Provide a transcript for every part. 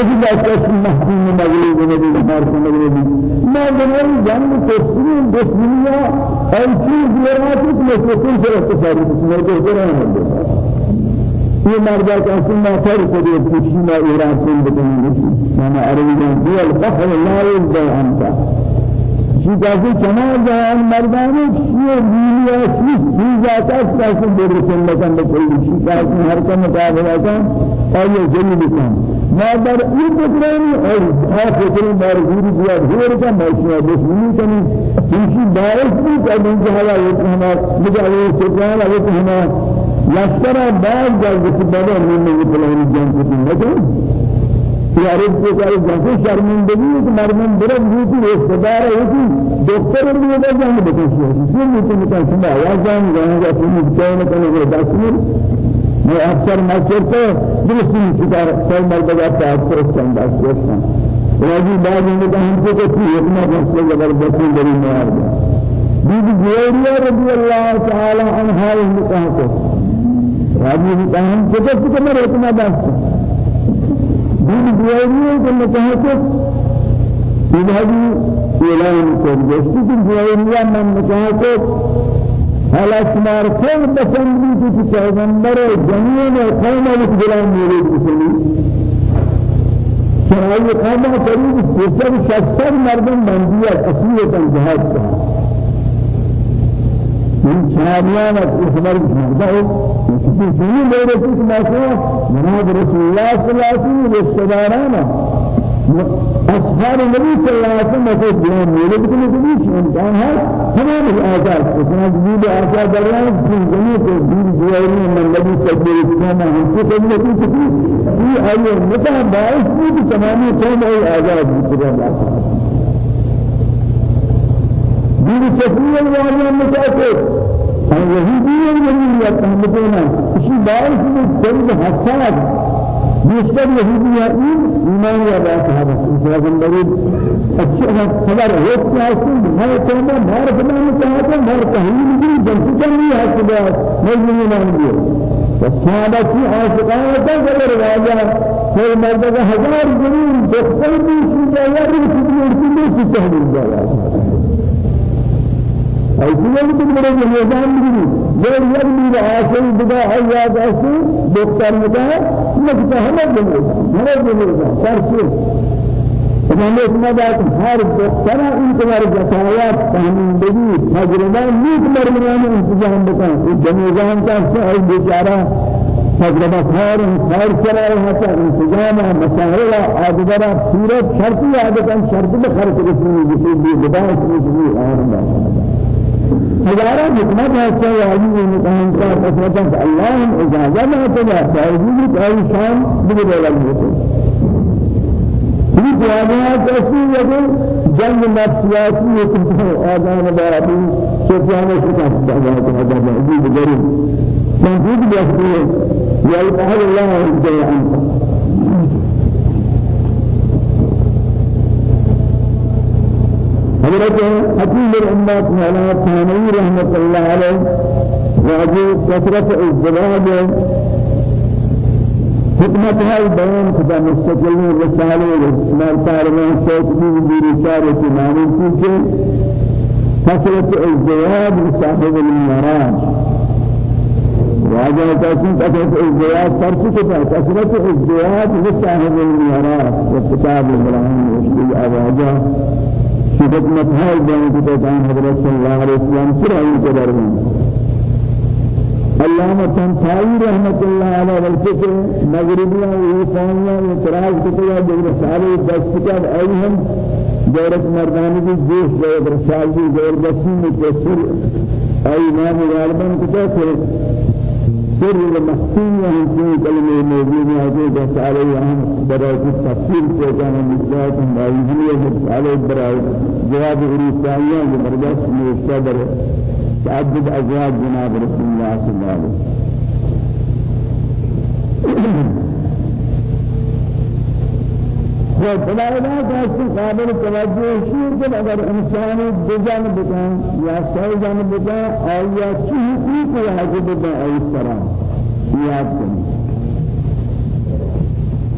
نجد أساس محكوم مغلوب نبي مارك مغلوب. ما دنيا جنب تسليم بسمية أي شيء زيارات مسلسل في اتصال بسمية القرآن یہ مرد کا سنہ خیر کو دے کشینا ایران سے بدن میں عربی میں البحر لا يبدأ عنك کسی چنان جهان مردانی شی بیلی شی ذات است کسی برسن لکن بکلی شی کسی هر کم مقابله کن آیا جلی کن ما در این فکرانی اور آ فکری مرزوری بیاد هر کم ماشین دشمنی کنی شی باعث بھی کبھی جہاں یہ ہمارا مجھے یہ فکران ہے کہ ہمارا لشکر بعد جب کسی بڑے من میں فلانی جان نہیں یارب کو کاری جیسے شرمندگی ہے مرمن برد ہوتی ہے صدار ہوتی دکتر بھی ہوتا جان بتوشی ہے اسی لیے تو مکان سنا یا جان جان کا اپنی بچاؤ کرنے کے دستور میں اکثر مسجد کو درستی شکار سر مرتبہ پاک پر استنداز کرتا ہوں راجی بعد میں کہا ہم کو کوئی حکمت مسئلہ زبردستی بری معار گیا بیبی جویریہ رضی اللہ تعالی عنہ کہا کو راجی نے کہا ہم کو کوئی حکمت مسئلہ دین دیوانی کے متحقق إلهي إعلان كن جسد الجوانية من متحقق. على سمار كل بسندي في پیغمبر جميع قوم الكلام مولد بسني شرعي قوم قريب سيسر شخصر مردم مندية أصلية جهاد كها من أخبار مردم کسی چیزی میره کسی ماشوا جناب رسول الله صلی الله علیه وسلم رشتهدارانا أصحاب النبي صلى الله عليه وسلم في الدين مولد كل جميع إمكان هذا تمام الآثار كنا جديد آثار دريان في جميع الدين جواري من النبي صلى الله عليه وسلم في في أي متى باعث في تمام كل أي آثار بكرة دين سفير الوالي المتأكد اور یہودی الذي يفهمون شيء باعث من سبب حساد بیشتر یہودی این ایمان یا بات ہے پیغمبر اچھا خبر ہے کہ اصل ہے کہ ہمارا بنا میں کہا ہے ہر تحلیل بھی جنسی نہیں ہے کہ نہیں ایمان بھی والصحابة في عاشقان تقدر راجع في مرد هزار جنين دخل في شيء يا رب في تحليل جاي ایسی تو میرے نظام بھی جو یہ میرا آسل بدا حیات اسی دکتر متا نکتا دے ہمیں دے سرچے ہمیں اتنا بات ہر دکتر ان کے بارے جتایا فهمیدگی تجربہ نیک مرمران انتظام بتا جنوزان کا سے بیچارہ تجربہ خیر خیر چلا رہا تھا انتظام مسائل عادتہ صورت شرطی عادتاً شرط بخرط رسول جسے بھی بدایت رسول اور ہزارہ حکمت ہے کہ واجب مقام کا قسمت ہے اللہ اجازت ہے تو باوجود کوئی شان بگڑے والی ہے یہ جوابات ایسی ہے کہ جنگ نفسیاتی ہے آدم بابی سفیان شکست دعوا کا دعوا یہ بجری موجود بھی ہے۔ یا اللہ عنك حضرت حكيم الأمة مولانا ثانوي رحمة الله عليه واجب كثرة الزواج حكمة هاي بيان كذا مستقل رسالة مرتار من شوق بي رسالة معنى كذا كثرة الزواج بصاحب المراج. واجب تأسيس كثرة الزواج فرق كذا كثرة الزواج بصاحب المراج. وكتاب إبراهيم وشبه أواجه. ہے جان کی پہچان حضرت صلی اللہ علیہ وسلم کے درمیان علامہ تنسائی رحمت اللہ علیہ والفکر مغربیاں یہ قومیاں اعتراض کیا جو رسالے دست دورت مردانی کی جوش جو رسال کی زبردستی میں تفسیر ای نام غالباً کتا سر المحسين يعني كلمة موجودة هذه بس عليها براءة التفسير كان مثلات موجودة على براءة جواب الرسالة لبرجاس مستدر تعدد أزواج جناب رسول الله صلى الله عليه وسلم. خداینا کسی قابل توجه شیر که اگر انسانی دو جان بکن یا سه جان بکن آیا چی حقوق واجب بکن ای سرا یاد کنید.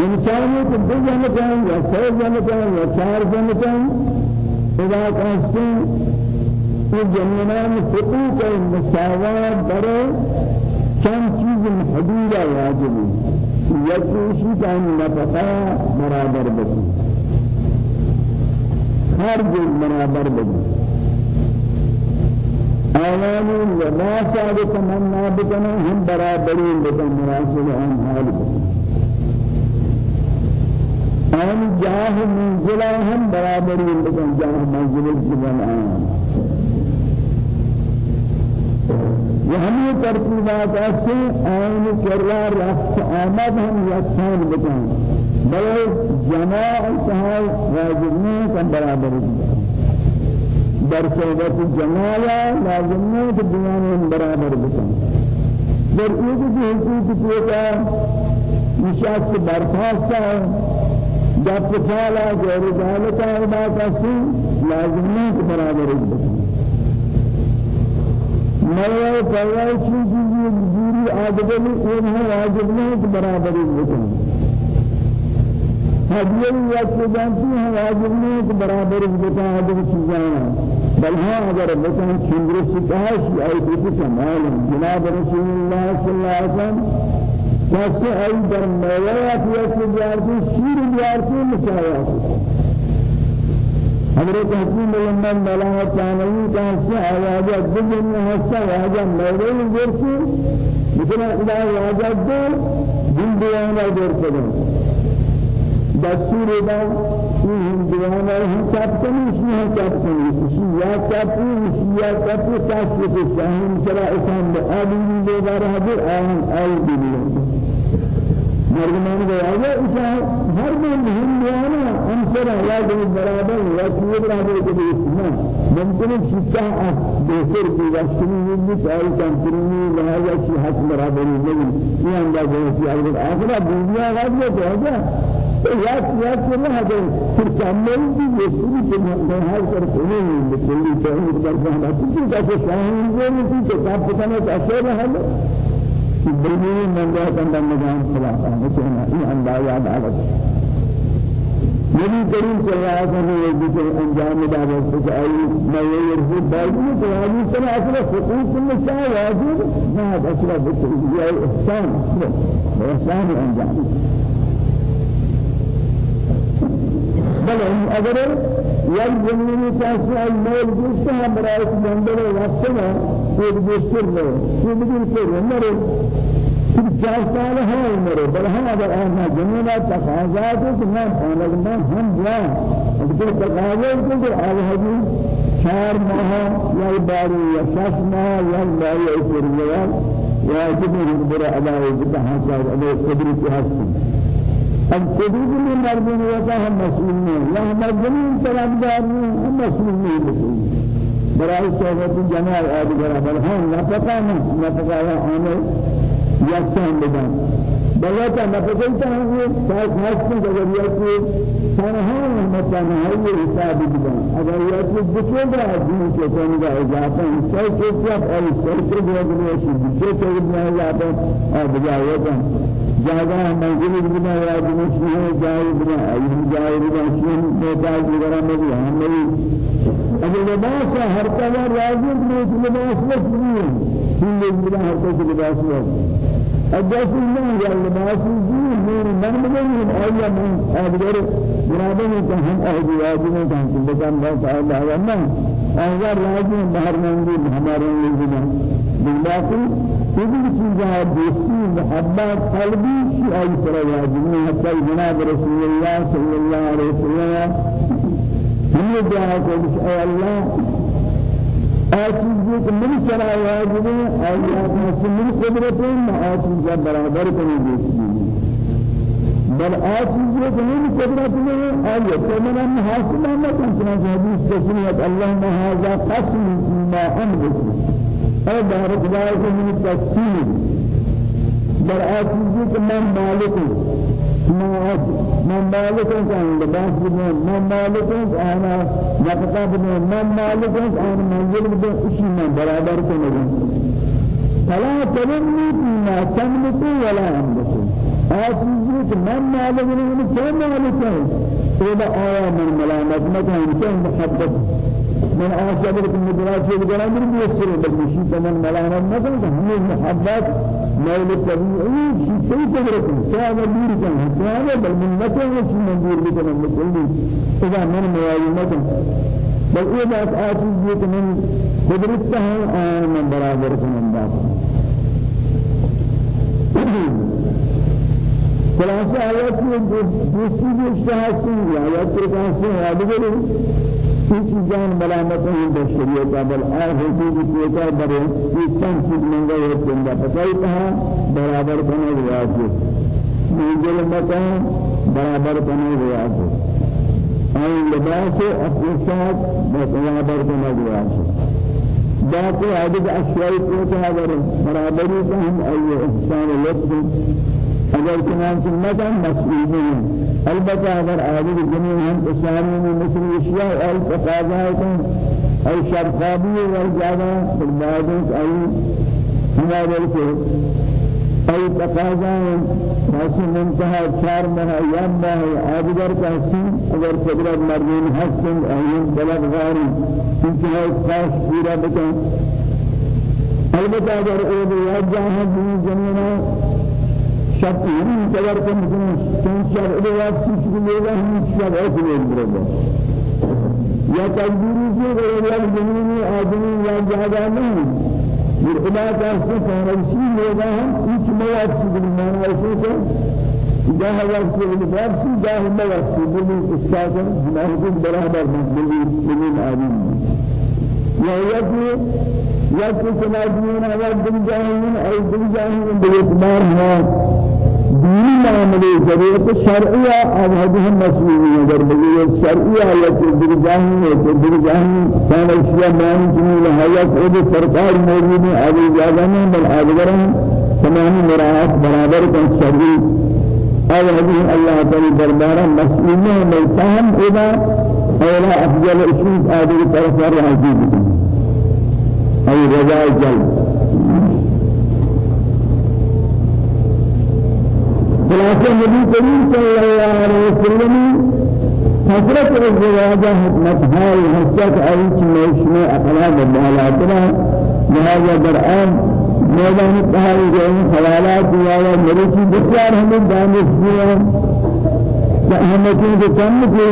انسانی کو دو جنت ہیں یا سو جنت ہیں یا چار جنت ہیں اذا کہتے یہ جنان حقوق المساوات برے چند چیز محدودہ واجب ہے یکی کا نفقہ برابر بسی ہر جو برابر بسی آوانی لباس آگے تمنا بکنا ہم برابری بکن مناسب ہم حال بکن آن جاہ منزلہ ہم برابری بکن جاہ منزل الجبل آن وهمي ترتيبات أسي آن كرار رفت آمد هم يكسان بكن بل جماعة هاي واجبين كم برابر بكن در صحبت جمالا لازم نہیں کہ بیان برابر بکن در ایک کی حقوق پیتا نشاست برخواست ہے جب پچالا غیر ذالکہ بات اسی لازم نہیں کہ برابر بکن نوے پروائی چیزی دوری آدمی انہیں واجب نہیں کہ برابر بکن هدیه یا چیزانی ہیں واجب نہیں کہ برابر بتا ہے چیزاں بل ها اگر بکن چندر سکاش ای بیت کمال جناب رسول الله صلی الله علیه وسلم کسی ای در مولیات یا سجارتی شیر بیارتی مسایات حضرت حکیم علمان ملاح چانوی کہتے آوازہ دل میں ہستا واجہ مولی گرسی لیکن واجہ دل دل دیانا دور کریں دستور دا این دیوانه هم کپتنی شی هم کپتنی شی یا کپتنی شی یا کپتنی کسی که شاهین چرا اسم به آدمی بیدار حضر آن آی بیدیم مردمان آگے اسا ہر میں مهم دیانا ہم سر حیات برابر یا چیز برابر کے اسنا ممکن ہے شکا بہتر کی واشنی بھی چاہیے کمپنی لہذا شی حق برابر نہیں یہ اندازہ ہے کہ آخرت دنیا غازہ تو ہے یاد یاد کرنا ہے پھر کامل بھی یہ پوری جمع ہر کر کوئی نہیں کلی توحید پر جانا کسی کا سے شاہین کو نہیں کہ کیا پتہ نہیں کیسے ہے بنی من جا کر نظام خلاص ہے کہ یہ انداز یاد آ گیا نبی کریم صلی اللہ علیہ وسلم سے آئی میں یہ رسول باقی تو آدمی سے اصل حقوق النساء واجب. ما اصل بالتوحید یہ إحسان. إحسان انجام بل اگر یک زمینی کسی ای مول گوشت هم برای بندر وقت نه خود گوشت نه خود گوشت نه پھر چار سال ہے عمر بل ہم اگر آنا جنینا تقاضات ہے کہ میں پانک میں ہم جان اگر تقاضات ہے کہ آل حدیث چار ماہ یا باری یا شش ماہ یا باری ایسر یا یا جبر حسن اب قدود میں مردوں ہوتا ہم مسئول نہیں یا مردوں طلبدار نہیں ہم مسئول نہیں بکلی برای صحبت جماع آدگر بل ہم نفقہ نفقہ آنے یکسان بدن بلکہ نفقیتا ہم یہ ساتھ حسن جگریت کے تنہا متنہی حساب بدن اگر یہ کہ بچے گا دین کے کہنے کا اضافہ حصہ چوکیت اور حصہ کے گوگنے شی بچے کے بنا اضافہ اور بجائے جاگا منزل بنا یا جنس ہے جائے بنا ایہم جائے بنا شین محتاج وغیرہ بھی ہم نہیں اگر لباس ہر طرح راضی میں لباس نہیں ہے ہم بنا ہر طرح لباس ہے اجاز اللہ یا لباس جی نور من من ایا من اگر جناب نے کہ ہم اہل واجب میں کہ بکم اللہ تعالی اللہ اگر راضی باہر میں ہمارے لیے باقي كل چیزاں دوستی محبت قلبی أي سر واجب ہے حتى جناب رسول الله صلى الله عليه وسلم ہم یہ دعا کو اے اللہ آچیز کہ من سر واجب آیات مسلم قدرت ہے آچیز برابر کرنے دیتی بل آچیز کہ من قدرت ہے آیات من حاصل ما كان حديث تسمية اللهم هذا قسم ما أملك أو بارك الله من التفسير برآتي کہ من مالک من مالك كان لباس بن من مالك أنا نفقة بن من مالك أنا منزل بن إشي من برابر كنجم فلا تلمني فيما تملك ولا أملك کہ من نہیں من مالک ہے تو آیا من ملامت مکان کیا محبت؟ من آسیب کہ مدراسة بیسر بل مشی من ملامت مکان کہ ہمیں محبت شی سی تبرکن کیا دیر کن کیا بل من مکان شی من دیر بکن مکلی اذا من مکان بل بات آسیزی کہ من قدرت ہے آیا من برابر کنن بات خلاصہ آیات میں دوسری بھی اشتہاسی آیات کے کہاں یاد یہ چیزان ملامت ہیں در شریعت بل آئے ہوتی کی پیتا برے یہ چند چیز منگا ہے چندہ پتائی کہا برابر بنے ریاض منزل مکان برابر بنے ریاض آئے لباس اپنشات برابر بنے ریاض باقی عدد اشیاء پیتا برابری کا ہم أي احسان لطف اگر چنانچہ مدن مسئولین البتہ اگر آدھر جنین ہم اسلامی میں مثل اشیاء ای تقاضائکن ای شرخابی والجادہ بالبادت ای ہمارے سے ای تقاضائن خاصی منتہا چار یم مہا آدھگر کا حسین اگر قدرت مردین حسن آیین طلب غاری. انتہائی خاص پورا بکن. البتہ اگر بیاد جاہاں بھی جنینہ شب این قدر که میکنه چون شب ادوات چیزی میگه همین شب اصل میگه یا تقدیری سے یا زمینی آدمی یا جگہ نہیں یہ خدا سے فارسی لوگا ہم کچھ مواد مانا ایسے سے جاه وقت الباب سے جاه مواد بلی استاد ہمارے برابر بلی بلی آدمی. دل جاہین باعتبار ہے دینی معاملے ضرورت شرعیہ اب ہم مسئولی اگر بگیر شرعیہ یا کہ دل جاہین ہے تو دل جاہین کان اشیاء مان جنی لحیات خود سرکار موجود زیادہ نہیں بل آدگرن تمامی مراعات برابر کن شرعی. اور حدیث اللہ تعالی دربارہ مسئولی ہے ملتاہم اذا اولا افضل اشیاء آدھر طرف راضی بکن. أي رضا الجلب خلاصة النبي كريم صلى الله عليه وسلم حضرت الزواج حكمت هاي حسك أي شيء شيء أخلاق الدلالات لهذا درآن تہائی گئے حوالات یا یا مریچی بسیار ہمیں دانش کہ احمدین کے کم کے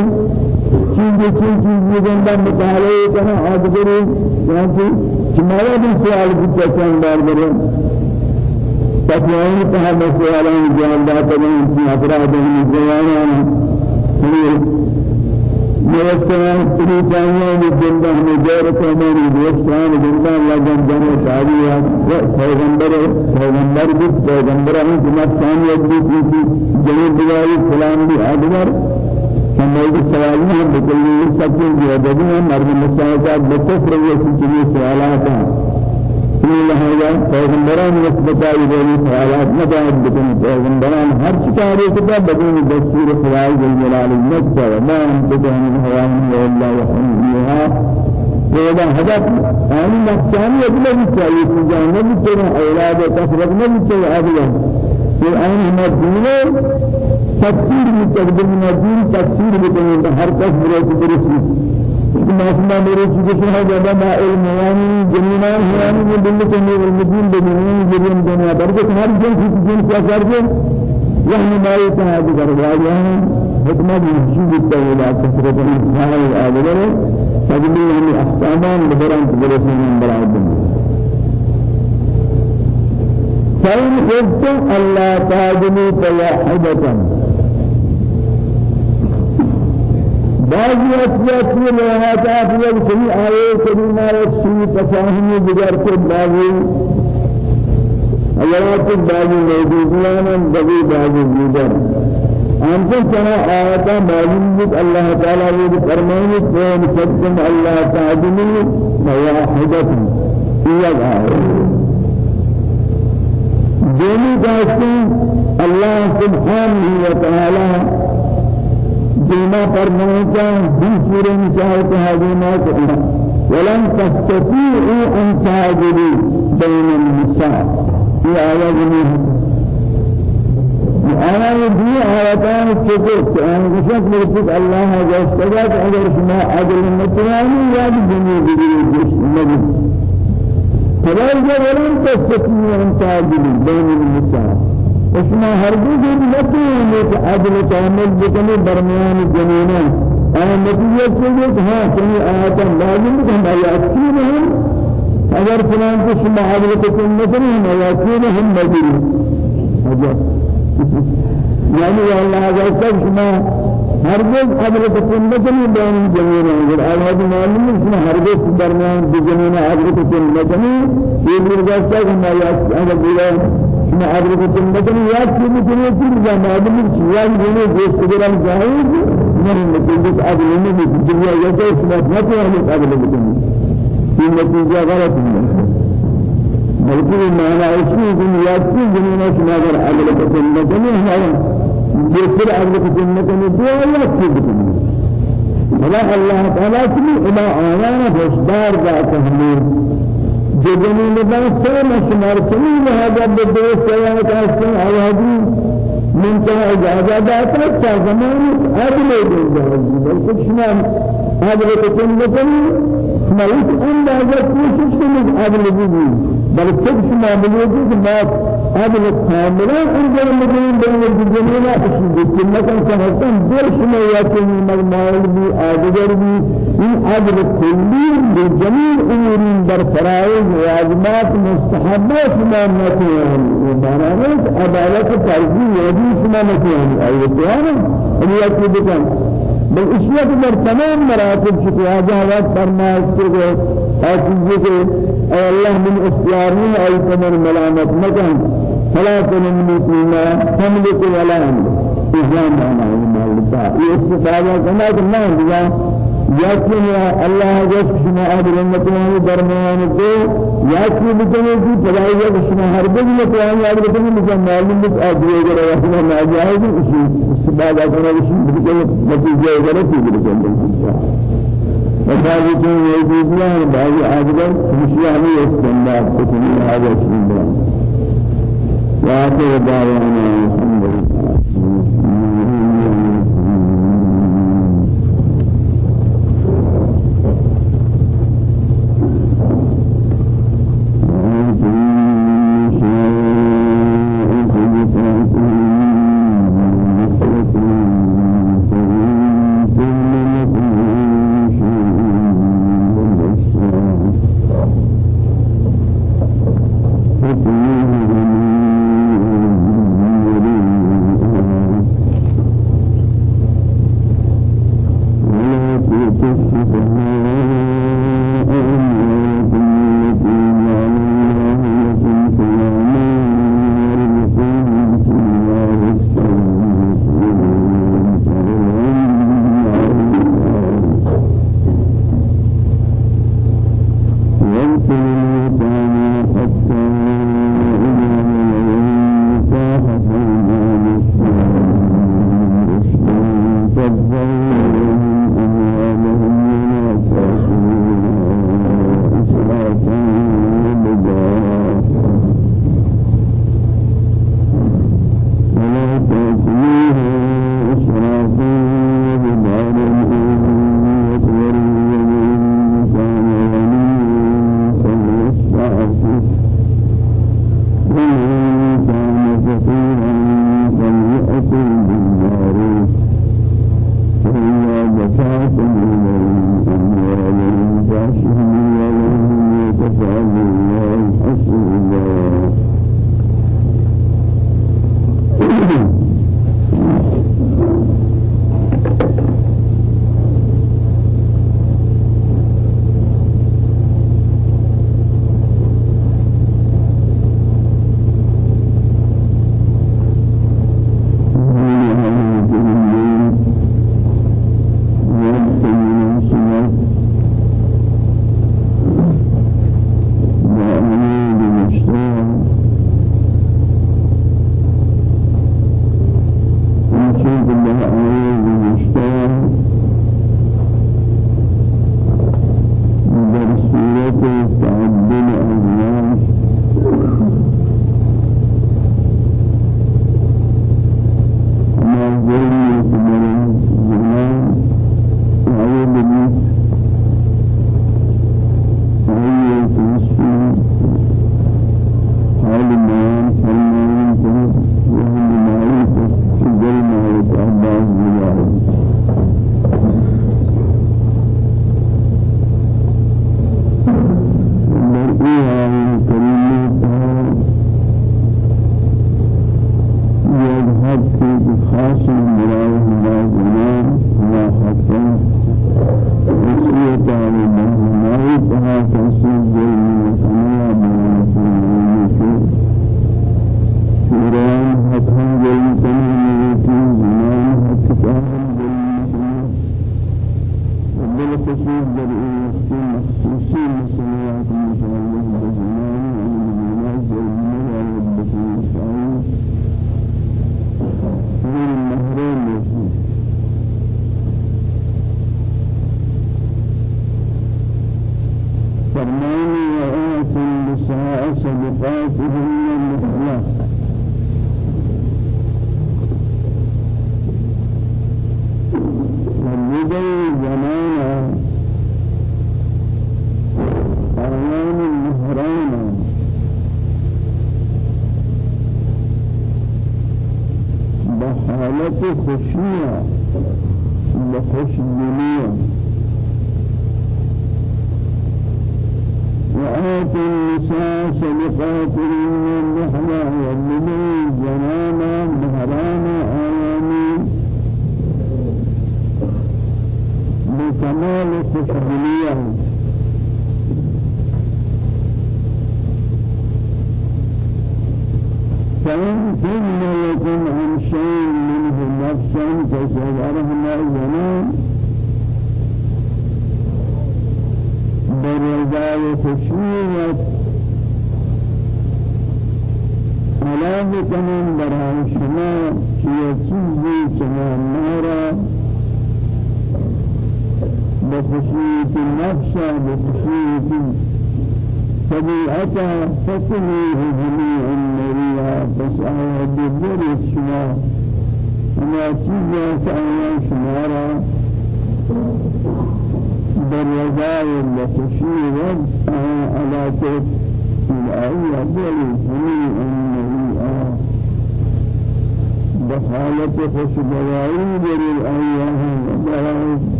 چیز چیز چیز بندہ مطالعے کرنا آدھگری چنانچہ چمارا بھی سوال پوچھا چند بار کرے تقوائن کہا میں سوالان جواب داتا ہیں کہ افراد ہیں جوانان. مرتبہ تری جانیاں بھی زندہ ہمیں جور کو ہماری دوستان زندہ اللہ جن جانے شادی ہے پیغمبر پیغمبر بھی پیغمبر ہیں جماعت ثانیت بھی کی جنوب فلان بھی آدھگر ہمارے سوال میں بکلی سچے جو ادبی ہیں مرد مسائلات بکفر یہ سچے سوالات ہیں۔ یہ لہذا پیغمبران نسبت ایوری سوالات جائز بکن پیغمبران ہر چکارے کتا بدون دستور خدای جل جلال نکتا وما انتجہن حوان اللہ وحمدیها وإذا هدف اگلے بھی چاہیے کہ جانب أولاد کثرت میں بھی چاہیے اگلے في آن ہمیں تفسير متقدم الدين تفسير بکنید هر کس برای درستی ما اسمع مريض جسمه هذا ما علم يعني جنينان يعني من دل كني والمدين بدين جريم دنيا بركة هر جن في جن سافر جن يعني ما يتعب كربلاء يعني حكمة يشيد التوبة كثرة الإنسان تجمع من أحكامان لبران تدرسون من الدنيا فإن خفتم ألا تعدلوا فواحدة. بعضی اشیاء کی روایات یہ کبھی آئے کبھی نہ سوی تفاہمی دیگر کو بعضی. آیات بعضی موجودان بگی بعضی دیگر ہم کو چنا آیات معلوم ہے اللہ تعالی نے فرمایا کہ سبحان اللہ تعالی واحدۃ یہ دینا فرماتا دوسر نساء هذه كنا ولن تستطيعوا أن تعدلوا بين النساء. في آيات أنا يدي آياتان الشكر أنا بشك مرتب الله جل أجر شما عدل المتواني يا الدنيا بدي النبي. فلا تستطيع أن تعدل بين النساء. اسمع هرگز نتواني عدل تعمل بكني برمیان الجنين أنا نتيجة كذا ها كني آيات لازم كم آيات كينهم أجر فلان كشما عدل تكون مثلا آيات هم مجري أجر يعني الله عز وجل ما هرگز حضرت سنتنی بین جمعین اگر آیات معلوم ہے هرگز درمیان جمعین حضرت سنتنی یہ بھی راستہ ہے کہ آیات اگر بولا شما حضرت سنتنی یاد کی مجھے پھر معلوم ہے یاد ہونے جو سگران جائز نہیں نتیجہ اگلے میں دنیا یہ تو شما نہ ہے اگلے میں یہ نتیجہ غلط بلکہ معنی اسی دنیا کی دنیا شما اگر اگلے سنتنی ہے جسر عبد الجنة من دعاء يكتب ولا الله تعالى كل إلى آيانا بشدار ذات همين جدني لباس سلام شمار كمين هذا بدر سيارة أسن عوادي من تها إجازات تا زمان أدلى إجازات بل شمار هذا الجنة ملك أندازة کوشش کنید عدل بودی بل خود شما بلوزی که ما عدل کاملا انجام بدهیم بین الجنین اشی دیگر مثلا کنستان دل شما یاکنی مجموعه بی آدگر بی این عدل کلی بجمیع امور در فرائض واجبات مستحبات شما نکنید معنی عدالت فرضی یادی شما نکنید ایتیانا ایتی بکن بل اشیاء در تمام مراتب شکل آجاوات فرمائش آجیزے کے اے اللہ من اختیارین اے تمر ملامت مکن فلا تنمنی فیما حملک ولا حملک اسلام معنی مالتا یہ استفادہ کرنا کہ نہ یقین یا اللہ جس شما آدر امتوانی درمیان کو۔ یقین بکنے کی فلائی یا شما ہر بگ متوانی آدر بکنے مجھے معلوم بک آدھے اگر رحمہ ناجائز اسی استفادہ کرنا اسی بکنے نتیجہ اگر اسی بکنے يجيب الله بعض آدم مشي عليه استنباط بكني هذا الشيء. وآخر دعوانا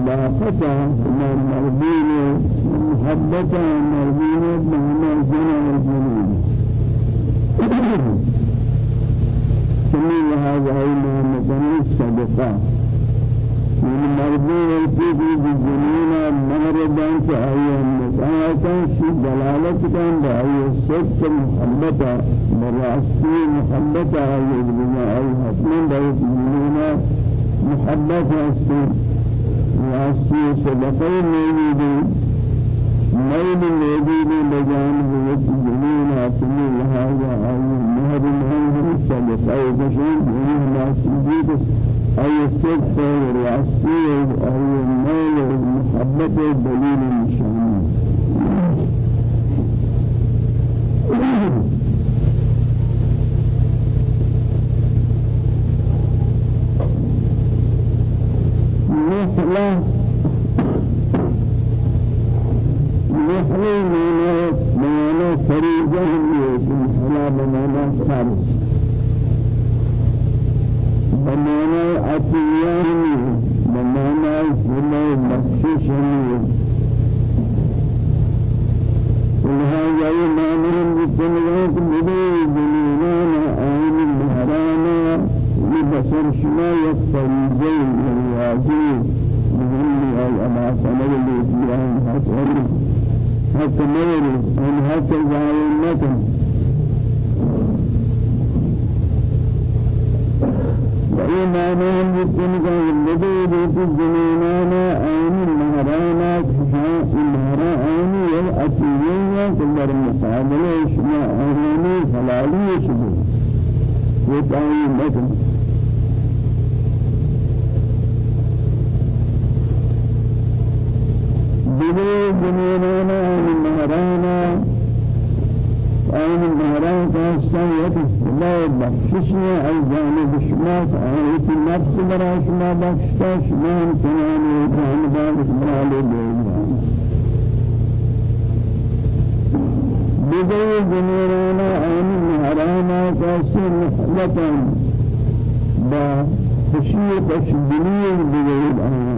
بالصداقة من المربين محبة المربين بهما الجنة والجنين سمي هذا علم مثل الصدقات من مرضي والفيد بالجنين مهربان كأي النساء كان شي دلالة كان بأي الصدق محبة برأسي عطيان بمعنى سلة بخشش ولهذا يمانهم بالسنوات بدي بنينان آين المهرانا لبشر شما يكفريجين الواجين بهم أي أما سنة الإسلام حتى حتى ميري أن حتى زائمتهم وإيمانهم بالدنيا الذي في الجنان عين المهرانا؟ كشاء المهرا عين والأتيين كل المقابلة شما عيني حلالي شبه. وتعين لكم بدو جنيننا عين المهرانا آن مهران كاسيت لا بخششنا أي جانب النفس برا شما بخشتا شما مهرانا كاسي محلتا با خشية تشبيهية بغير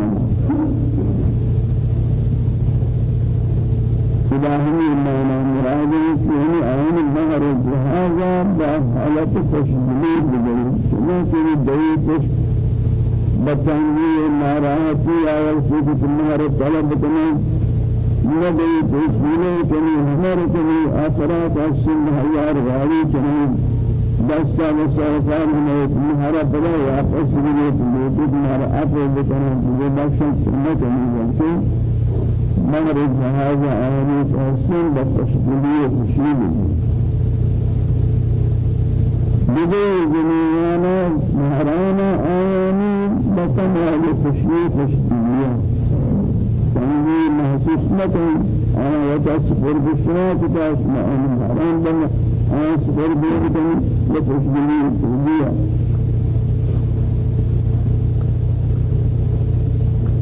إلهي المعنى مراد يعني عين النهر هذا بحالة تشبيهية بغير چنانچه دویتش بطنگی ناراحتی آیا سیکت النهر طلب کنن نبي تسمينه كني؟ همر كني؟ آخرات أسن هيار غالي كني. دستا مسافان من مهارا بلا يا أسمينه بيت مهارا أفضل بكنا بيبكشن سنة كني مغرب هذا آني أسن بتشكيلية تشيله بدي جميعنا مهرانا آياني بكمال تشيله تشكيلية تنوي محسوس مكان أنا وتصبر بشراك تاسمع أنا حرام بنا أنا صبر بيتني لتشبهي تهدية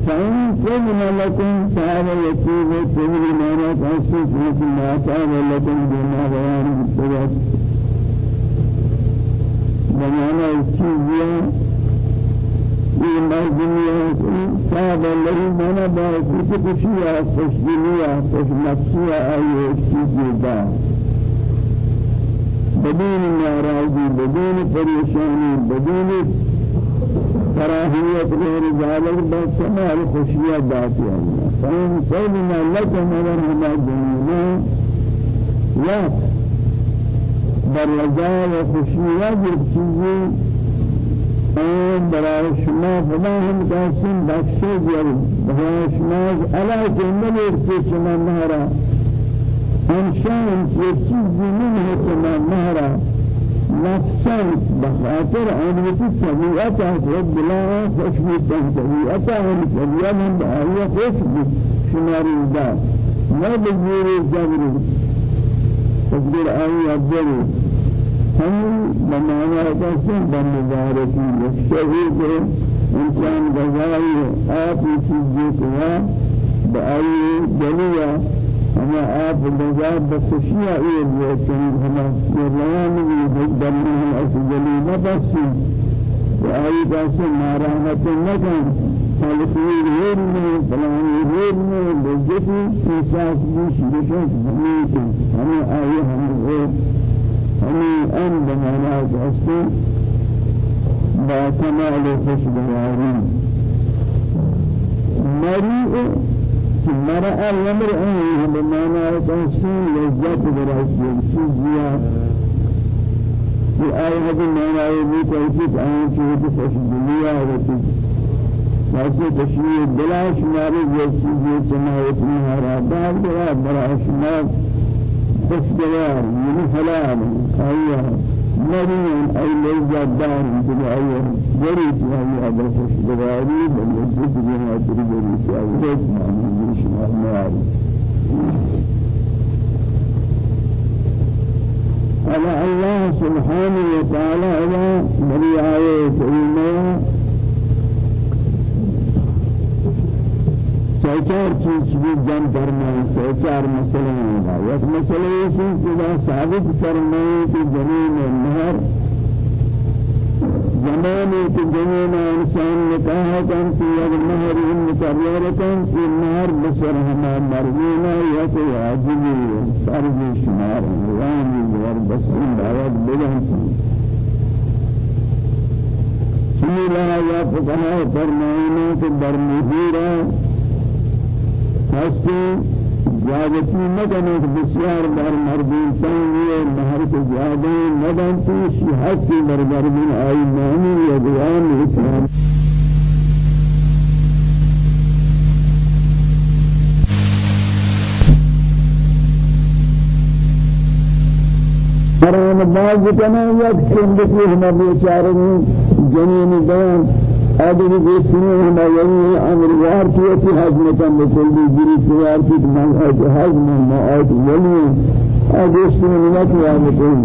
فإن كن لكم تعالى يتيب تهدي ما تأسس لكم ما تعالى لكم بما بيان بالتوات بمعنى صاحب اللہ منا باعث سے خوشیا خوشدلیہ خوش نفسیہ آئیے چیزی دا بدون ناراضی بدون پریشانی بدون کراہیت غیر ذالک بس کمال خوشیہ داتی اللہ فإن سيدنا لكم أمر هما دنينا یا برجاء وخشية بالچیزی آن برای شما خدا هم داشتیم بخشی دیاری برای شما علا جنبل ارسی شما مهرا. انشان یک چیزی نمیه شما نفسا بخاطر آنیتی طبیعت خود بلا خوش بیتن طبیعت آن طبیعت هم بآیا خوش بیت شماری دار نه بجوری جبری تقدیر آئی عبدالي هم بمعنى قسم یکشوی که انسان غذای آپ چیزی کوا بآئی جلیا ہمیں آپ غذا بخشیہ یہ لیکن ہمیں مرلان بھی دلنے ہم اس جلی نہ بسی بآئی قسم ناراحت نکن. خالقی غیر میں فلانی غیر میں لذتی احساس بھی شرکت ہمیں ہمیں آئی ہم همین آن بمعنى هستی با کمال خوشگواری مریء که مرء الأمر این بمعنى هستی لذت برای چیزیا في آية هذه المعنى يقول كيف آية شهود خوشگواري و واسه تشریح بلاش ماری جیسی جیسی مایت مهارا. دار دار برای شما خوشگوار یعنی حلال آیا مریم ای لذت دار دیگه آیا جریت آیا در خوشگواری و لذت دیگه دیگه جریت آیا معنی شما میاری على الله سبحانه وتعالى على بني آية كريمة سيچار چیز بھی جان فرمائے سيچار مسئلے ہیں ایک مسئلہ کہ کہ ثابت فرمائے کہ زمین نہر زمان کہ زمین انسان نکاح کن کہ اگر نہر إن مقرر کن کہ نہر بسر ہما مرمینہ یا کہ عاجبی فرض شمار روانی اور بسر دعوت بلند سمی لها یا فقہا فرمائنے کہ در ہستی زیادتی نکنه که بسیار بر مردین تنگی مهر که زیاده ندن توش هستی بر مردین آئی معنی یا دیان اسلام. مران باز کنه یک کندکی همه بیچاره جنین دیان آدمی دیکھنے ہم یعنی أمر وار کی اتی حزم کم بکل بھی گری سوار کی من آج حزم ما آج ولی نمت وار بکل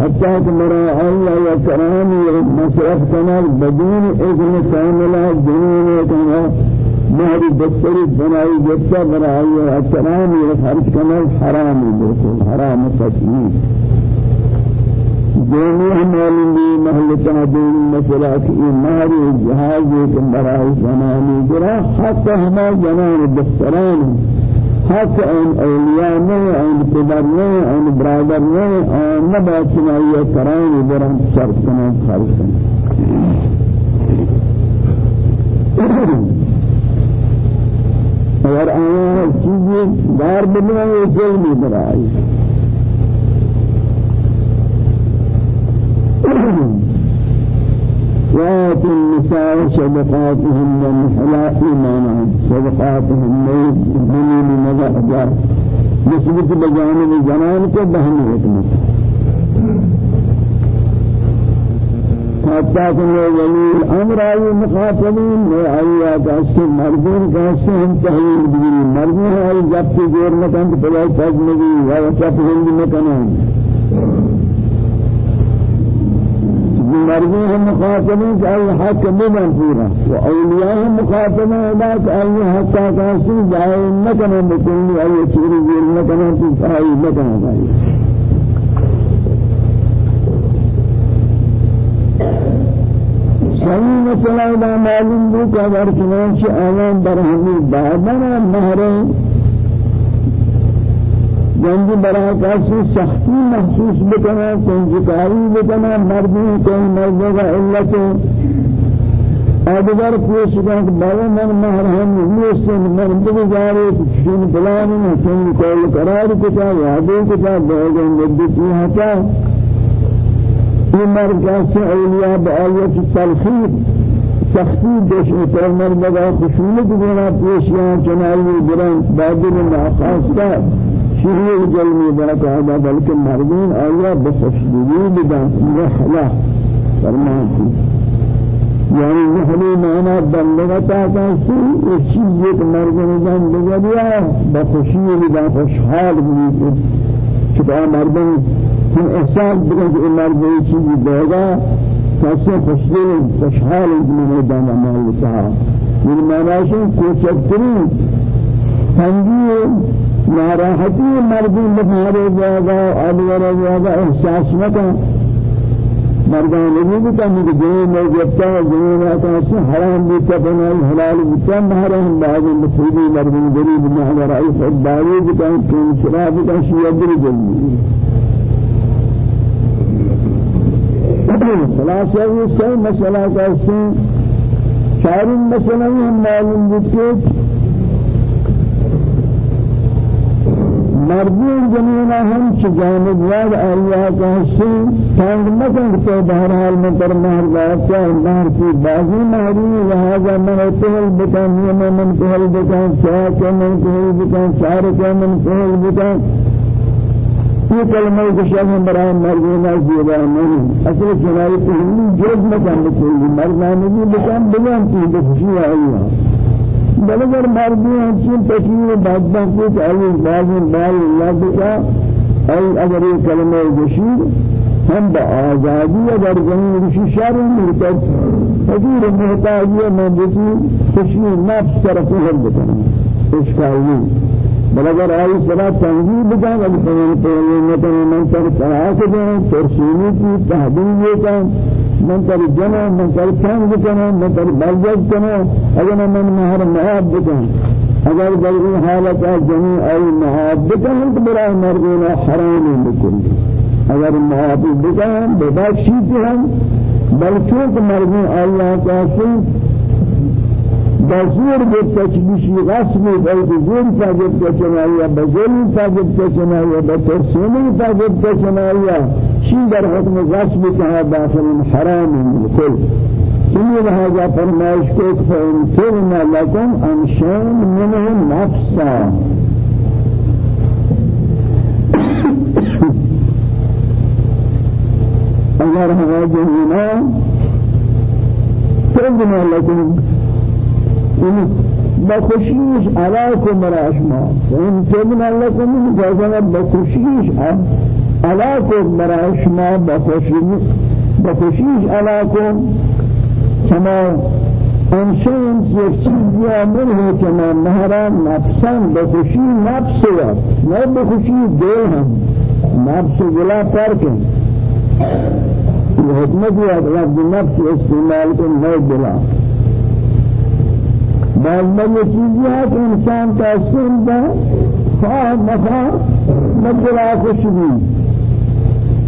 حتى مرا آیا یا کرام یا مصرف کنال بدون اذن کاملہ جنین کنا مہری دفتری بنائی برا آیا کرام یا خرچ کنال حرام بالکل حرام تکلیف دونی ہماری بھی محلتا دین مسئلہ کی مہری جہاز ایک برای زنانی جرا حق ہما جنان دفتران حق أن اولیاء نہیں أن پدر نہیں أن برادر نہیں أن نبا چنائی کرائیں بران شرط کنا خارج اگر آیا چیزیں دار بنائے ظلمی برائی وآت النساء صدقاتهن من حلاء إيمانا. صدقاتهن من مدى نسبت بجانب جنان کے بہن حتى کہ ولی الامر آئی مخاطبین میں آئی آکاس سے مردین کاسے ہم تحویل بگیری مردین آئی جب سے جور مکان تو پلائی پاک نگی یا وچا هم مخاطبين كأي حق بدن هم مخاطبين ذاك أي حق كاسي جاي نكنا بكل أي شيء غير نكنا في أي نكنا ذاك صحیح مسئلہ معلوم بھی کہ اگر چنانچہ آیان در ہمیں بعدنا مہریں جنگی برای کسی سختی محسوس بکنا کنجکاری بکنا مردی کوئی مرد کا علت آدگر پیش کن کہ بابا من محرم نیست من بگذارے چون بلانی چون کول قرار کتا یادی کتا بہگن مدتی ہتا یہ مرد کسی اولیاء بآیت تلخیر سختی دیش اتر مرد کا خشونت دینا پیشیاں چنائی بران بادر ناخواستہ شروع جلمی برکہ هذا بلکہ مردین آیا بخشدگی بدن رحلہ فرمانتی يعني نحن معنا بلغتا كاسي الشيء یک مردن جان بگریا بخشی بدا خوشحال چطور مردن هم احساس بگن که مرد به چیزی دیگه کسی خوشدل خوشحال من دان عمل بتا من معنیش کوچکترین تنگی ناراحتی مردم بخارے جاگا ادور جاگا احساس مکا مردان نبی بھی کہنے کہ جنہیں میں جبتا ہے جنہیں میں آتا ہے حرام بھی تبنائی حلال بھی تم حرام بعض مصیبی مردم گریب نحن رئیس ادباری بھی کہیں کون شراب بھی کہیں شیعہ دل جلدی خلاصہ یہ صحیح مسئلہ کا سے چاروں مسئلہ ہم معلوم بھی مردین جنینا ہم چھ جانب یاد آیا کہسی تانگ مکن تو بہرحال من پر مہر گاتا مہر کی بازی مہری لہذا من اتحل بکن یہ من پہل بکن چاہ کے من پہل بکن چار کے من پہل بکن. یہ کلمہ کشاہ ہم برای مردینا زیبا نہیں اصل چنائی پہلی جوز مکن بکلی مردانی بھی بکن بلن کی بخشی آئی بلگر مردی ہنچین تشیر بدبخت کو چاہیے بعض بال اللہ کا ای اگر یہ کلمہ گشیر ہم با آزادی اگر زمین رشی شر مرتد حضور محتاجی من بسی تشیر نفس طرف حل بکنم اشکالی. بل اگر آئی صلاة تنظیم بکن اگر فمن پہلے نتن من تر قرآت دیں ترسیلی کی تحبیل کن من تر جنة من تر تنگ كنا من تر بلجد كنا اگر من مهر محاب بكن اگر بل این حالت جميع ای محاب بكن تو برای مردین حرام بكن اگر محاب بكن ببخشید هم بل چون مردین الله کاسی بزور بالتشبيش غصب بالزور تجد كشنايا بزور تجد كشنايا بترسمي تجد كشنايا شيء در حكم غصب كها داخل حرام بالكل إني لهذا فرمائش كيف فإن كلنا لكم عن شيء منه نفسا. اگر هذا جنة كلنا لكم بخشیش علاکم براشما این تبنا لکم جازنا بخشیش علاکم براشما بخشیش بخشیش علاکم كما انشان یک چیزی آمر ہے کما مہرا نفسان بخشی نفس یا نہ بخشی دل ہم نفس پر کن الحكمة هي لفظ نفس استعمال کو نہ دلا بعض میں یہ چیزیں ہیں کہ انسان سن دا خواہ مفا مجرا خوشبی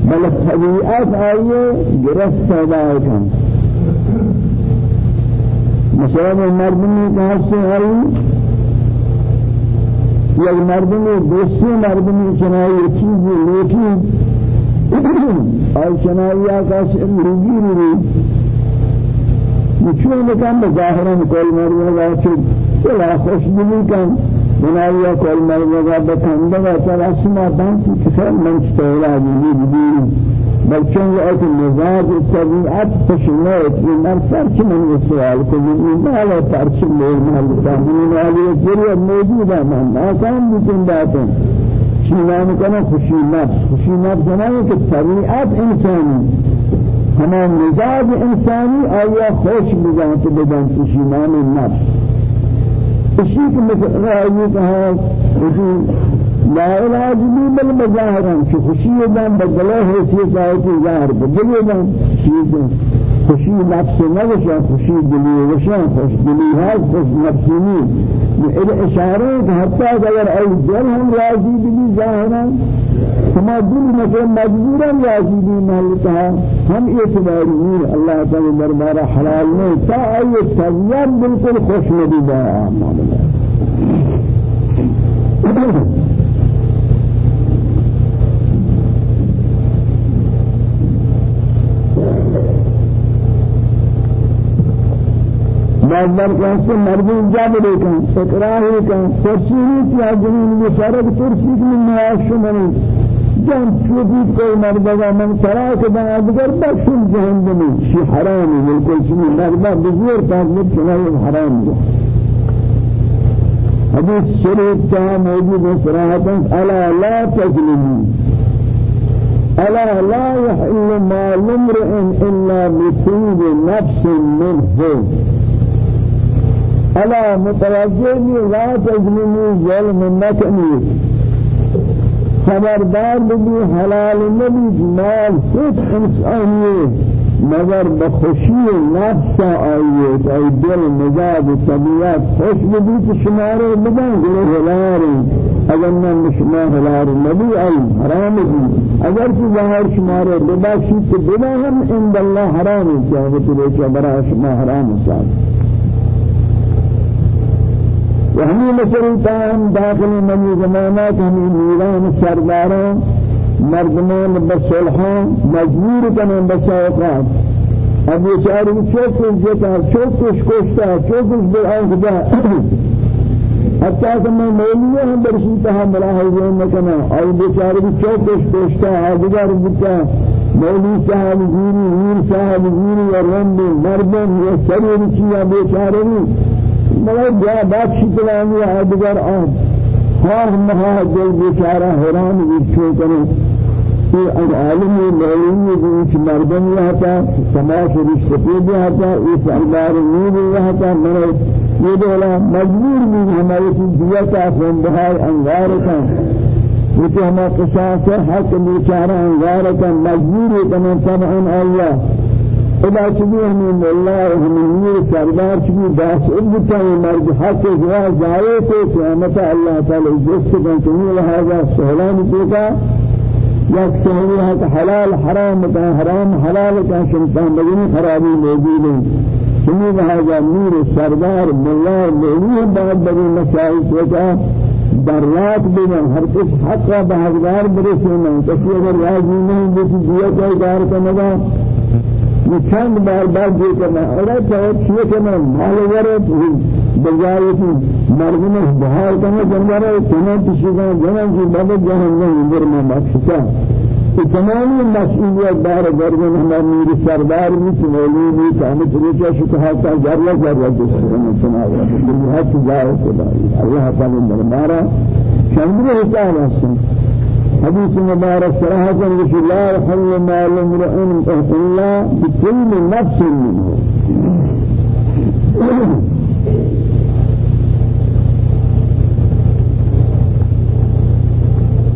بل طبیعت آئیے گرفت پیدا ہے مثلا مردمی کا سے آئی یا مردمی دوسری مردمی چنائی چیزی لیکی آئی چنائیا کا روگی روی مچھوئی لکن بظاہران کول مریا چل چلا خوش دلی کن بنایا کول مریا بکندگا چل اسما بانتی کسر منچ تولا جلی بدیری بلکن ایت مزاج الطبيعت تشمعت من فرش من السؤال كل من لا فرش من من هذه الجرية موجودة من ما كان بكم باتن شیمان کنا خوشی نفس. خوشی نفس ہمیں کہ طبیعت انسانی. ہمان مزاج انسانی آیا خوش مزاج بدن شیمان نفس؟ اسی کے مثل رأیی کہا لا علاج بھی بل مظاہران کہ خوشی دم بدلے حیثیت آئے کہ ظاہر بدلے دم چیزیں خوشی نفس نوشا خوشی دلی وشا خوش دلی هست خوش نفسی نی یہ اشارے کہ حتی اگر ای دل ہم راضی بھی ظاہرا ہما دل مثلا مجبورا راضی بھی مالتا ہم اعتباری نیر اللہ تعالی دربارہ حلال نہیں تا ای طبیعت بالکل خوش نبی دا معاملہ بعض بار کہتے مردوں جابر کن اقرار کن ترسیلی کیا جنین بشارت ترسیق من نیاز شمنی جان چوبی کوئی مردگا من تراک بنا ادگر بخشن جہنمی شی حرامی بالکل شمی مردہ بزور تاکلت چنائی حرام جو حدیث شریف کہا موجود ہے صراحتا الا لا تظلمون. الا لا يحل مال امرئ الا بطيب نفس منه. ألا متوجه لا تظلموا ظلم نکنید خبردار ببی حلال نبی مال هیچ انسانی مگر بخوشی نفس آئیت ای دل مزاج طبیعت خوش ببی که شماره بدن گلو هلاری. اگر من شما هلار نبی ای حرام بی. اگر چی ظاهر شماره ببخشی تو بنا هم عند الله حرامی چاہے تو ریچہ برا شما حرام ساتھ وهمي مثل تام داخل من زمانات همي نيران سرداران مردمان بسلحان مجبور کنن بساوقات اب یہ چاری چوکش جتا چوکش کوشتا چوکش بل آنکھ دا حتی کہ میں مولیہ ہم برشی تہا ملاحظہ نکنا اور بیچارے چوکش کوشتا آدھگر بتا مولی صاحب زیری میر صاحب زیری اور رند مردم یہ سری رچیہ بیچارے مگر جا بات شکلانی آدگر آن. خواه مها دل بیچارہ حیران ویچو کرے یہ عالمی مولوی جنچ مردم یہتا تماش رشتے بھی ہتا اس اندار نور میں یہ دولا مجبور بھی ہمارے کی دیا کا فون بہار انگار کا یہ ہمارا قصاص حق بیچارہ انگار کا مجبور ہے طبعا اللہ خدا چبی ہمیں اللہ ہمیں نیر سردار چبی باس ابتا ہے مرد حق جوا جائے تو قیامت اللہ تعالی جس کے کنی لہذا سہلان دیتا یک سہلی حلال حرام کا حرام حلال کا شمتان بگنی خرابی موجود ہے چنی لہذا نیر سردار ملا مولوی بعد بگی مسائل سوچا در رات بگن ہر کس حق کا بحقدار برسے کسی اگر راضی نہیں بیتی دیا یہ چند بار بار جو کرنا اور چاہے چیئے کرنا مال ورد بجائے کہ مردم بہار کرنا جنگارا تمام تشیدہ جنان کی بابت جہاں نہیں اندر میں مقصدہ کہ تمامی مسئولیت دار گردن ہمارے میری سردار بھی چنولی بھی کامت روچہ شکہاتا جارلہ جارلہ جس کرنا چناوا بلحات جائے خدا اللہ تعالی دربارہ شامل حساب ہستن حديث مبارك صراحة يقول لا يحل مال امرئ إلا بكل نفس منه.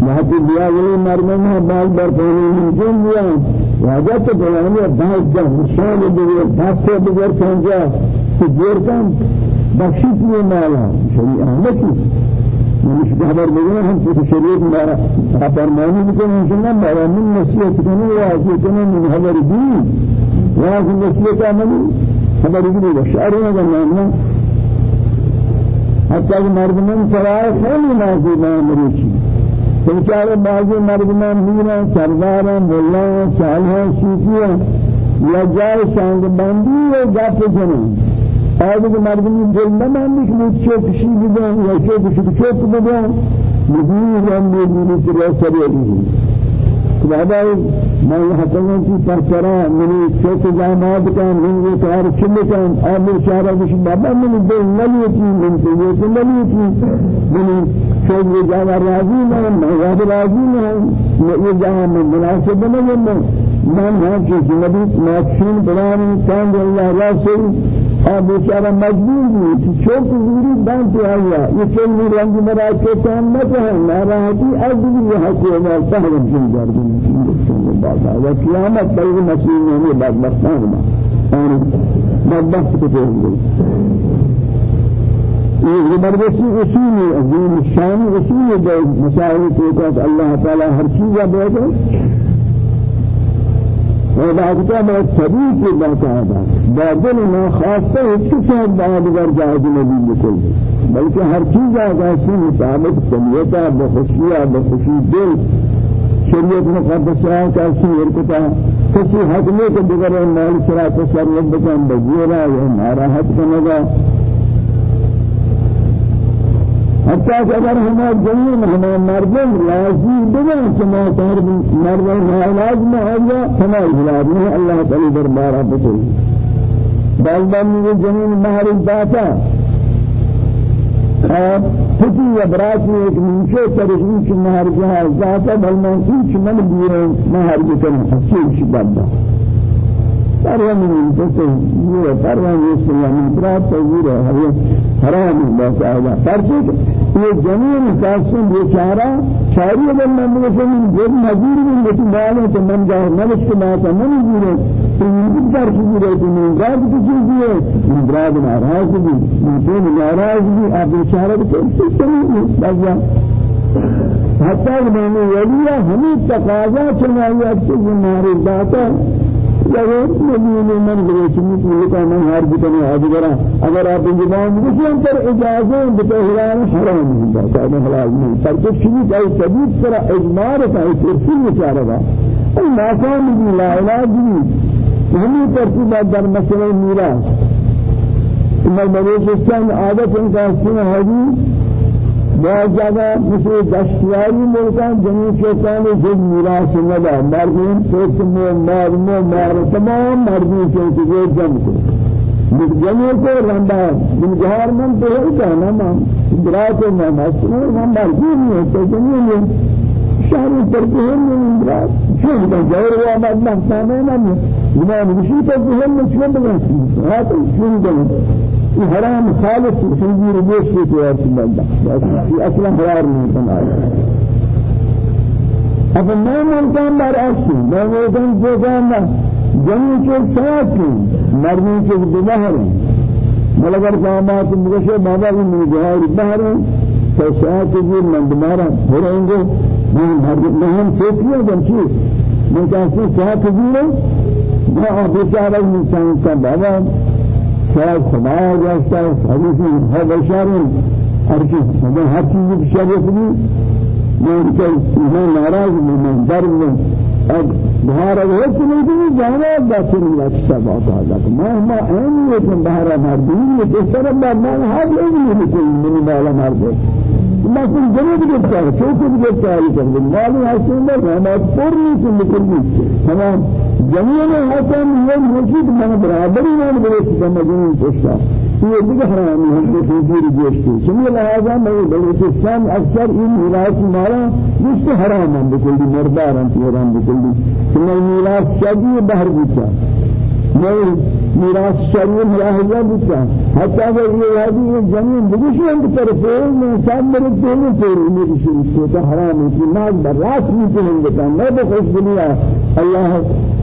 محدث بیا ولی مرمن ہے بال بار پانی من جن دیا بحث جا نشان دیگر بحث سے دیگر سنجا کہ دیر کم بخشی کیے مالا شریع احمد کی مش خبر بگنا ہم تو شریعت مارا فرمانی بکن انشاءاللہ مارا من نصیحت کنی واضح کنی من خبر دی واضح نصیحت عملی خبر دی شعر نگرنا حتی کہ مردمان سرائے خیلی نازیبان مریشی بیچارے بعضی مردمان میرا سردار مولا صالح صوفی یا جائے شانگ بندی یا گپ جنن کہ مردمی دل کہ مجھ چوکشی بدن یا چوکشی چوک بدن مدیر رنگ مدیر سے سرے خدا من حسنوں کی پرچرا منی چوک جامعات کا من یہ کار چل کا اور اشارہ کچھ بابا من دل نلی تھی من تو یہ تو نلی تھی منی چوک جامع راضی نہ میں یاد راضی نہ یہ جامع مناسب نہ من من ہے کہ نبی ماکسین بلان کان اللہ رسول اور بیچارہ مجبور ہوئی کہ چوک زوری بان پہ آیا یہ چل بھی رنگ مرا چوکان نہ ہے ناراحتی از بھی حق ہے فهم جن جردن بعد و قیامت بل مسیح نے بدبختان ما اور بدبخت کو دے یہ زبردستی اصول عظیم شان اصول ہے مسائل کو اللہ تعالی ہر چیز دے وذلك ما الطبيب الله تعالى بعدين ما خاصة هیچ کسی بعد دیگر جائز نبی بکل بلکہ ہر چیز آگاسی مطابق طبیعتا بخشیہ بخشی دل. شریعت مقدسہ کا سیر کتا کسی میں کہ دیگر مال سرا تصرف بکن بجیرا یا حتى اگر ہم جنین ہم مردم راضی کہ ما تر مردم علاج میں آیا ہمارا علاج میں اللہ تعالی دربار بکل بالبن یہ جنین مہر داتا پتی یا براتی ایک منشے ترشی کی مہر جہاز داتا بلمن ایچ من بیرے مہر جتن شبابا پروان من تو یہ پروان یہ سلام برات تو یہ حرام اللہ تعالی پرچہ یہ جميع قاسم بیچارہ شاری اگر میں مجھے جب مزید بھی لیکن مالے تو من جائے نمش کے بات ہے من جیرے تو یہ در کی جیرے تو من گاد کی چیز ہے من براد ناراض بھی من تو ناراض بھی آپ بیچارہ کو کیسے کریں بازا حتی کہ میں ولیہ ہمیں تقاضا چنائی اچھی ہماری بات ہے لگے نبی من گریشنی کی لکا من ہر بکنے حاضرہ اگر آپ انجبان مسلم پر اجازے بتحران حرام. نہیں جاتا ہے حلال نہیں پر کچھ بھی کئی طبیب پر اجمار کا ہے ترسی مچارہ گا ناکام بھی لا علاج بھی ہمیں ترتیبات در مسئلہ میراث میں بلوچستان عادت ان کا سنہ حدیث بعض جگہ مثل دستیاری ملکان جنوب شیطان جد میراث ندا مردین سوچ میں مار میں مار تمام مردین کے جو جم کو جنوب کو رندا من جہار من تو ہے کہنا مان برات میں من مردین ہے تو جنوب میں شہر پر کے من برات شو ده جاور و بعد ما سامعنا من ما نشيط الذهن شو بدنا هذا شو بدنا حرام خالص خنزير بوش في تيار سبحانه في أصلا حرار نہیں بنایا اب میں ملکان بار میں ملکان جو جانا جنی کے ساتھ مرمی کے بہر ملگر قامات مگشے بابا مجھ جہاں بہر تو ساتھ بھی مندمارا ہو رہیں گے میں ہم فکریہ جنچی میں کہتے ساتھ بھی رہے میں بیچارہ انسان کا بابا. شاید خدا جاستا ہے حدیث ہے بشار ارشی مگر ہر چیز کی شریعت بھی میں کہ میں ناراض میں درد ہوں اب نہیں جانا بس اللہ کی بات ہے میں ما این یہ کہ بہار مردی یہ اس طرح میں ہر نہیں کوئی من والا مرد. بس جنوب کے چاہے چوک کے چاہے کہ مالی حسین ہمارا پوری سے نکل گئی تمام جميع حسن يوم مشيد من برابر من بيت سمجين كشتا یہ دیگر حرامی ہم کو خنزیر گوشتی چمی لہذا میں بلوچستان اکثر این میراث مارا گوشت حرام ہم بکلی مردار ہم حرام بکلی کہ میں میراث شادی بہر بچا میں میراث شریع ملاحظہ بتا حتی اگر یہ وادی زمین ہم کی طرف میں ساتھ میرے دونوں پیر میری شریف کو تو حرام ہے کہ ناز بر راس بھی پہن دیتا میں تو خوش دنیا. اللہ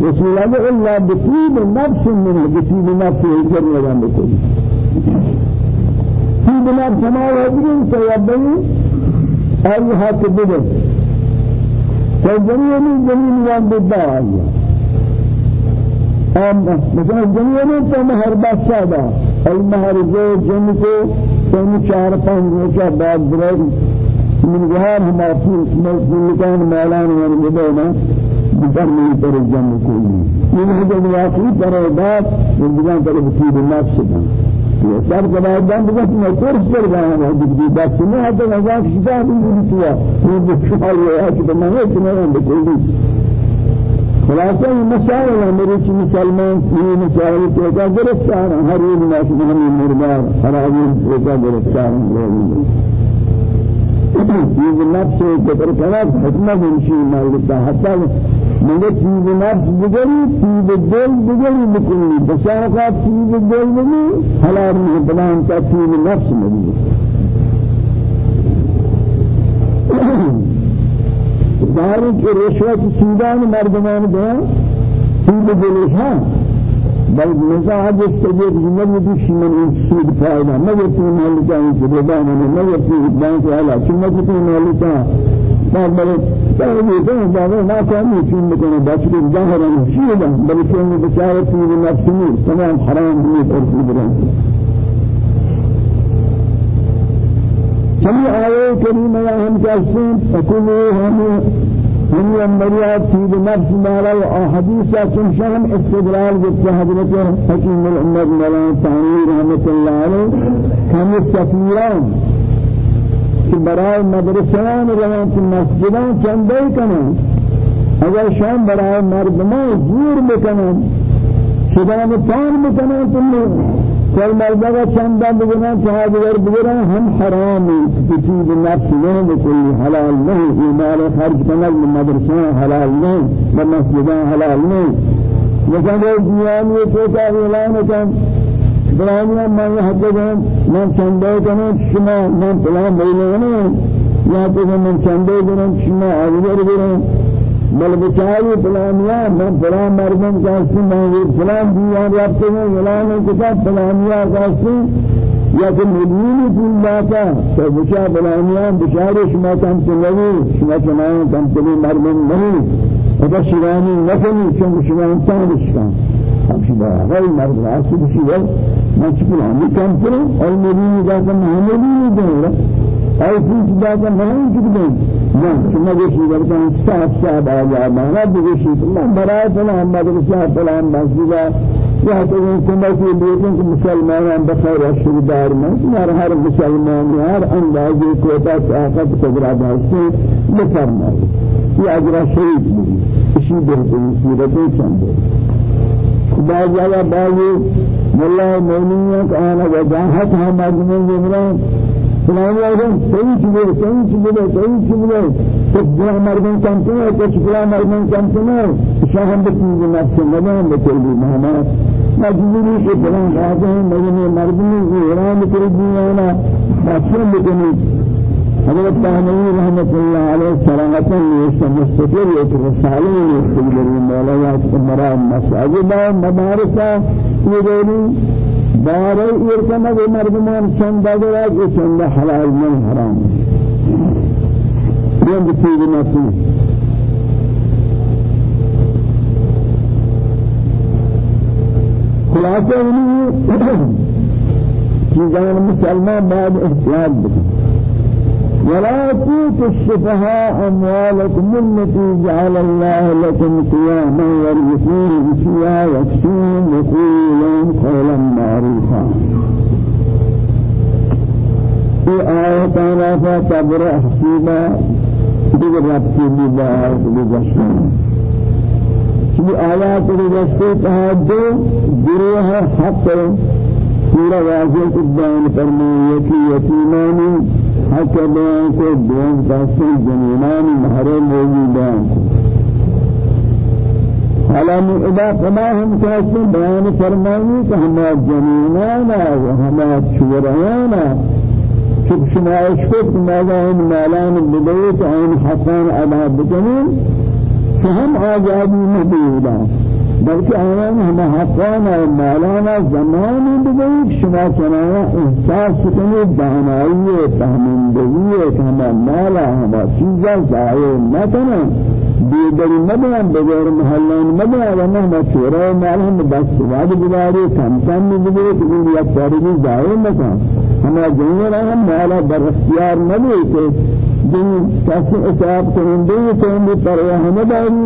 رسول اللہ اللہ بطیب نفس من. بطیب نفس ہجر لگا بکلی طیب نفس ہمارا حضرین سیابنی اور یہ حق بدر تو جميع زمین وان أم مثلا جميع من تمهر بسادا. المهر زي جنكو تم شهر پنجوشا بعد درد من جهار ما في مسجد كان مالان ورمدونا بفرمي پر جنكو من هذا الواقعي پر بعد من جهار پر بطيب النفس سر جوادان بگفت نه کورس بردارم و دیگه دست نه حتی نزاش شده بیدی تویا این بخشال و حتی به من هیچ نرم بکنی بکلی خلاصہ مسائل ہے میرے مسلمان یہ مسائل کو کا گرفتار ہر ایک ناس میں مردار ہر آدمی کو کا گرفتار چیز نفس کے پر کلا حکمت انشی مالتا حتی مگر چیز نفس بگری چیز دل بگری بکلی بساقات چیز دل بگری حلال بلان کا چیز نفس بگری ظاهر کہ رشوت سودان مردمان دیا سود جلوس ہے بل مزاج استجیب جنب دیکھ من این سود فائدہ مگر تو مالکہ ان سے بدانا مگر تو بانک والا چنب تو مالکہ بعد بل تهدي ده ده ما كان يشين مكان باشر ظاهرا شيئا بل كان بشارة في نفسه تمام حرام بيه فرق برانه ہم آئے کریمہ ہم کہسیں فکلوا ہم ہم امریات في نفس مالا و حدیثا چنشا ہم استدلال جبت حضرت حکیم الامت مولانا تعنی رحمت اللہ علیہ ہم سفیران کہ برائے مدرسان روان کی مسجدان چندے کنن اگر شام برائے مردمان زور بکنن شدان پان بکنن تم کل مردا چندا بگنا چاہ دیگر بگنا ہم حرام کسی نفس نہیں بکلی حلال یہ مال خرج کرنا مدرسہ حلال نہیں مسجد حلال نہیں لیکن دیوان یہ تو کا اعلان کن بلانیا میں حد دیں میں چندا کرنا شما میں پلان بولنے یا تو میں چندا کرنا شما آگے بڑھیں بل بچاری فلانیا من فلان مردم کاسی من فلان دیوان رابطه فلان کتاب فلانیا کاسی یا کہ مدینی پول لاتا تو بچا شما کم تنوی شما چنان کم تنوی مردم نہیں اگر شرانی نکنی چون شما انسان بشکن. ہم شما غیر مرد راسی بشی من چپلانی کم تنو اور مدینی جاتا محمدی أي فيش ذاك ما يمكن نعم شما جشي بركان صاحب صاحب آجا ما بجشي ما برای فلان مدرسة فلان مسجد یا تو این کمکی بیتن که مسلمانان بخیر اشتدار من هر هر مسلمان هر اندازه کوتا طاقت قدرت هستی بفرمایی یہ اجرا شریف بھی اسی بہترین صورت چند بعض جگہ بعض کا آنا وجاہت ہے مجموع جمران فلان آدم صحیح چیزے صحیح چیزے صحیح چیزے تو جہاں مردن کمتے ہیں تو چکلا مردن کمتے ہیں شاہم بچیز نفس مدن بکلی محمد مجبوری کے فلان راجہ ہیں مجمع مردنی کی اعلان کر دیانا مفہوم بکنی حضرت تحمیل رحمت اللہ علیہ سلامتا نیشتا مستقل ایک رسالہ نیشتا جلی مولا مرا مساجد مدارسہ یہ دار ایرکنا به مردمان چند دادر که چند حلال من حرام. این بسیار نفسی. خلاصه اینی چیزان مسلمان بعد احتیاط بکن ولا تؤتوا السفهاء أموالكم التي جعل الله لكم قياما وارزقوهم فيها واكسوهم وقولوا قولا معروفا. في آية أنا فتبرع حسيبا بربط ببارك بجسم في آيات بجسم تهدو گروه حق پورا واضح بیان فرمائے کہ یتیمانی حق بیان کو بیان فاصل جنینان محرم موجود بیان کو حالا اذا قضا هم کیسے بیان فرمانی کہ ہما جنینانا و ہما چوریانا چب شما اشکت ماذا آن مالان بدیت عین حقان ادا بکنین فهم آزادی مبیولا بلکہ آیان ہم حقانا و مالانا زمانی بگئی شما چنایا احساس کنی دانائی فهمندگی ہم مالا ہم چیزا نہ کریں بیدری مدن بغیر محلان مدن ورنہ ہم چورا مال ہم بس واد گزارے کم کم بگئے کہ یک تاریخی ضائع نہ کریں ہم جنگل ہم مالا در اختیار نہ کہ جن کس حساب کرندے تو ہم پرواہ نہ داری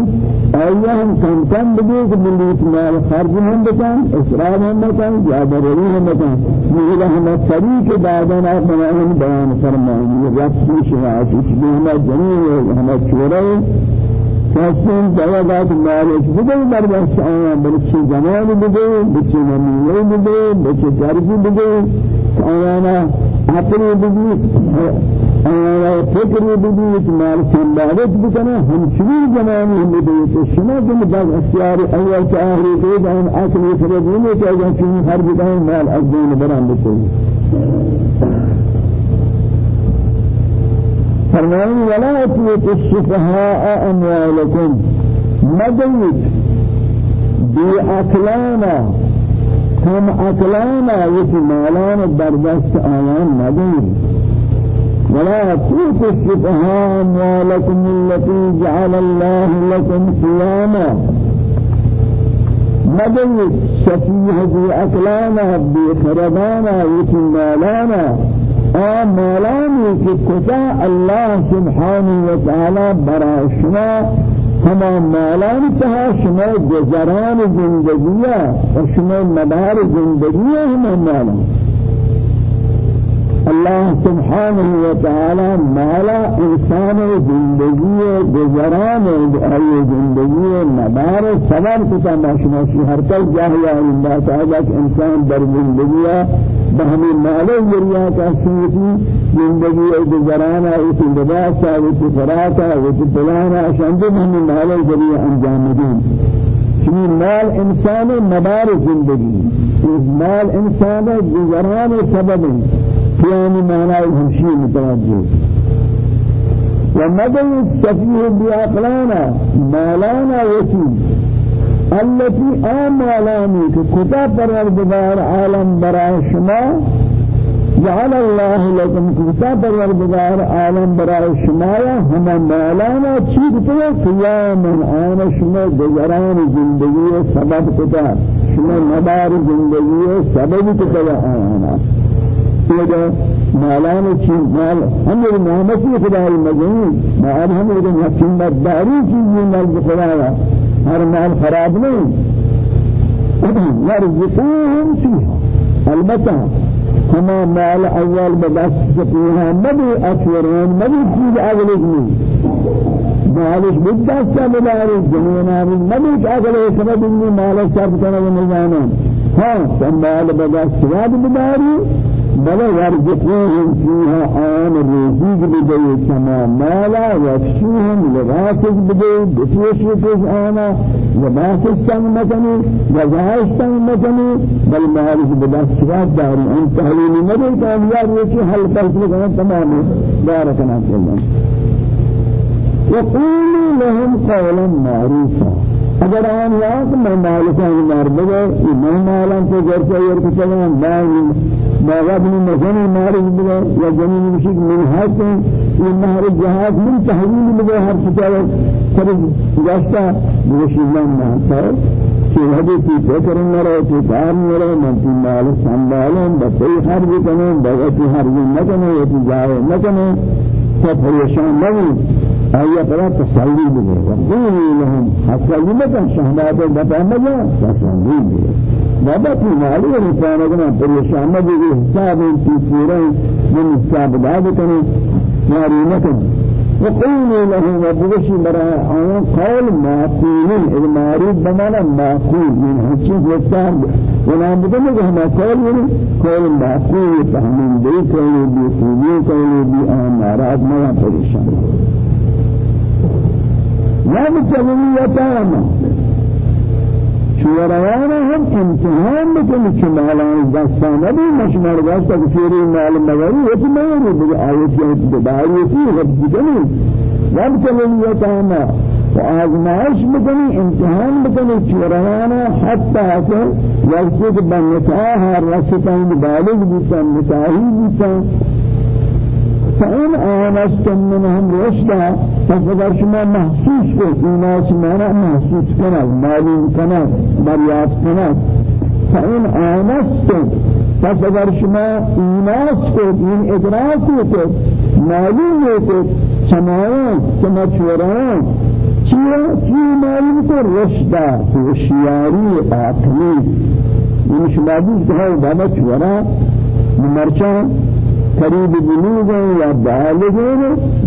آیا ہم کم کم بدے کہ ملیت مال خرج ہم بکن اسراف ہم بکن زیادہ روی ہم بکن. یہ ہم طریق بعدن آپ ہم بیان فرمائیں یہ رب کی شہادت اس میں ہم جنین ہم چورے فاسن جوابات مالك بدل برداشت آیا بلکه زمان بده بچه نمیه بده بچه جرگی بده آیا عقلی بده آیا فکر بدید مال سنبالت بکنه همچنین زمانی تو شما که بعد اختیار اول که آخری دید این عقلی فرزونه که اگر چنین هر بدهی مال از دین برام بکنید فرمان ولا تؤتوا السفهاء أموالكم. مديت بأكلانا هم أكلانا يتمالان بردست آيان مديت ولا تؤتوا السفهاء أموالكم التي جعل الله لكم قياما في أكلانا بخردانا وتمالانا آمالاني في كتا الله سبحانه وتعالى براشنا هما مالان تها شما گذران زندگیه و شما مدار زندگیه هما مالان الله سبحانه وتعالى مالا انسان زندگی گزاران ای زندگی مدار سبب کتا ماشماشی ہر کل جاہیا اللہ تعالی انسان در زندگی بہمی مال ذریعہ کا سیتی زندگی گزاران ای لباس ای فراق ای پلانا شاندے بہمی مال ذریعہ انجام دیں چنین مال انسان مدار زندگی. مال انسان گزاران سبب يعني معنى همشي متوجه. ومدن السفيه بأقلانا مالانا وسيم التي آمالاني كتا پروردگار عالم برای شما جعل الله لكم كتا پروردگار عالم برای شما هما مالانا چی کتا قیاما آن شما گزران زندگی سبب کتا شما مدار زندگی سبب کتا آنا پیدا مالان چیز مال ہم یہ نعمتی خدای مجنون مال ہم یہ یقین داری چیز یہ مال خدایا ہر مال خراب نہیں يرزقوهم فيها. البتة كما مال أول بدس سفيها مبي أكثرون مبي چیز أغلق مالش بدس بدارش جنونا مبي أغلق سبب مال صرف كنا ونجانا ها فمال بدس سواد بداري بل ورزقهم فيها آن رزيق بدي كما مالا يكشوهم لباسك بدي بفوش بفوش آنا. لباسك تنگ مكني غزائش تنگ مكني بل مالك سواد داري آن تحليل مدي كامياب يكي حل فصل كنا تماما باركنا في الله وقولوا لهم قولا معروفا. اگر آن یاد میں مالکان مرد ہے میں مالان کو گھر یہ کہ چلیں مال باغات من مكان مارج بلا يا جميل مشيك من هات من نهر الجهاز من تحويل بلا هر شتاء كريم جاشتا بوشي الله ما صار شيء هذه في فكر مرة في كار مرة من في مال سنبالن بتي خرج كنن بغتي خرج نكنن يتي جاي نكنن فپریشان نبود آیا برای تسلی بده وقتی لهم حتی لمکن شهادت بتا مجا تسلی بده بابا تو مالی انسان اگر پریشان نبود حساب انتی پورا من حساب داد یاری نکن. وقولوا له وبوشي براء آية قول معقول المعروف بمعنى معقول من هالشيء يستعب ولا بدنا هما قول يعني قول معقول فهمين بي قول بي قولي قول بي آمارات ما پریشان تاما. شورانا هم امتحان بکنی که مالان دستان نبی مشمار دست که شوری مال مگری یکی میاری بگه آیت یا بدایتی غبزی کنی رب کلیتانا و آزمائش بکنی امتحان بکنی. شورانا حتی که وقتی که رسطان بالغ بیتن نتاهی بیتن فإن آنستم منهم رشدا فقدر شما محسوس کو اینا شما محسوس کنه معلوم کنه دریافت کنه فإن آنستم پس اگر شما ایناس کو این ادراک کو معلوم کو سماعان شما چوران چیه چی معلوم کو رشدا ہوشیاری عقلی این شما بیش که های بابا چورا مرچان. قریب بلوغ یا بالغ